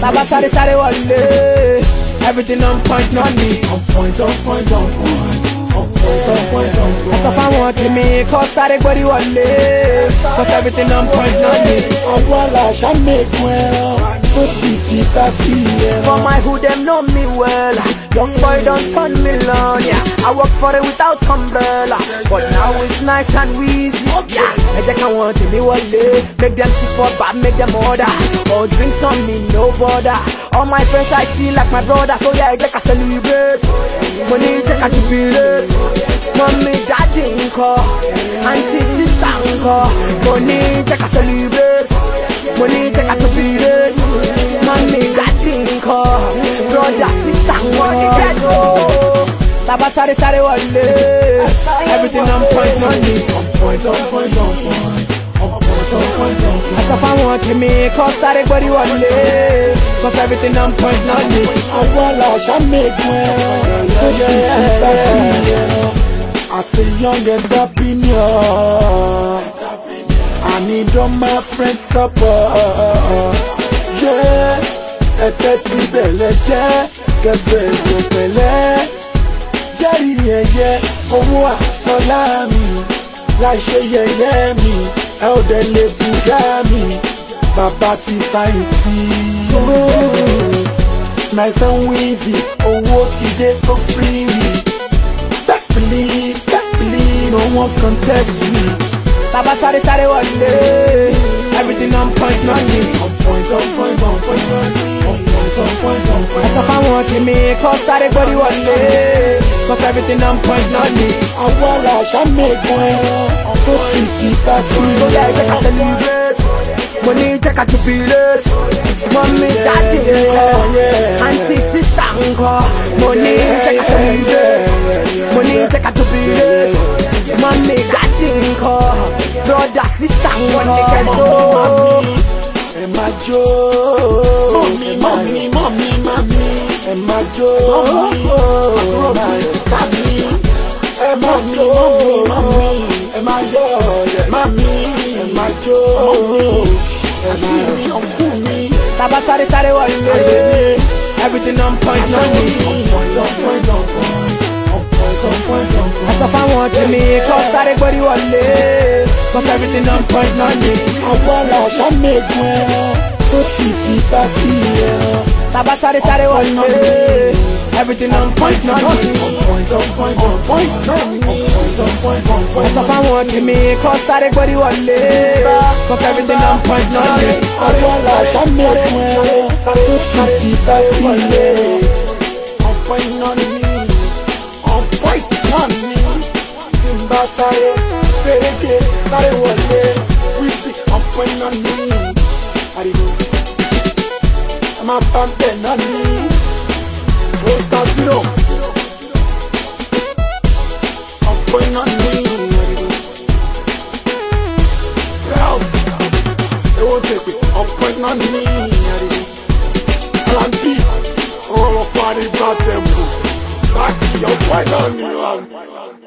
sáré sáré wọlé everything on point náà ni. On point, on point, on point. Sọ fáwọn tèmi kọ́ sáré gbórí wọlé cause everything on point náà ni. Àwa làṣà mẹ́gun ẹran tó ti di bá sí For my hood, them know me well. Young boy don't turn me yeah. I work for it without umbrella. But now it's nice and easy, yeah. I just can't want to be wọlé. Make them see for bad, make them order. Or drinks on me, no bother. All my friends I see like my brother, so yeah, I just can celebrate. Money, take a jubilate. Mommy, daddy, uncle, auntie, sister, uncle. Money, take a celebrate. Baba sáré sáré wọlé, everything on point. On point, on point, on point. On point, on point, on point. Sọ fáwọn tèmi kọ́ sáré gbórí wọlé, cause everything on point náà ni. Àwa làṣà mẹ́gun ẹran tó ti di bá sí ẹran. As a young entrepreneur, I need all my friends support. Yeah, ẹ̀tẹ́ ti bẹ̀lẹ̀ jẹ́ kẹfẹ́ tó pẹ̀lẹ́. Jẹ́rìí ẹ̀yẹ owó àtọ́lá mi, láṣẹ yẹyẹ mi, ẹ ò dẹ̀ lè bùdá mi, bàbá ti sáyẹ̀nsì. Nice and easy, owó ti dé so freely. Best believe, best believe, no one contest me. Baba sáré sáré wọlé, everything on point náà ni. On point, on point, on point, on point, on point, on point. Sọ fáwọn tèmi kọ́ sáré gbórí wọlé, cause everything on point náà ni. Àwa làṣà mẹ́gun ẹran tó ti di bá sí So yeah, take a ẹran. celebrate. Money take a jubilate. Mommy, daddy, uncle, auntie, sister, uncle. Money take a celebrate. Money take a jubilate. Mommy, daddy, uncle, brother, sister, uncle. Ẹ máa jó. Mọ̀mí, mọ̀mí, mọ̀mí, mọ̀mí. Ẹ máa jó. Àbúrò jó. Mọ̀mí, ẹ máa yọ̀. Mọ̀mí, ẹ máa jó. Ẹ máa yọ̀. Mi. Wọlé. Everything on point. On point, on point, on point. On point, on point, on point. Sọ fáwọn tèmi kọ́ sáré gbórí wọlé. Cause everything on point náà ni. Àwa làṣà mẹ́gun sáré sáré wọlé. Everything on point. On point, on point, on point. On point, on point, on point. Tèmi kọ́ sáré gbórí wọlé. Cause everything on point náà ni. Àwa làṣà mẹ́gun ẹran tó ti di bá sí ẹran. On point náà ni. On point náà ni. Tí n bá sáré, fèrèkè sáré wọlé. Wíìsì on point náà ni. Àdìgbò. Ẹ náà ni. Ó ta zero. On náà ni. Àdìgbò. House. Ewo tepe, ọ̀pọ̀ iná ní àríwí. Alambi, ọ̀rọ̀ fún àrígbá tẹ̀mù. Báàkì ọ̀pọ̀ iná ní àríwí.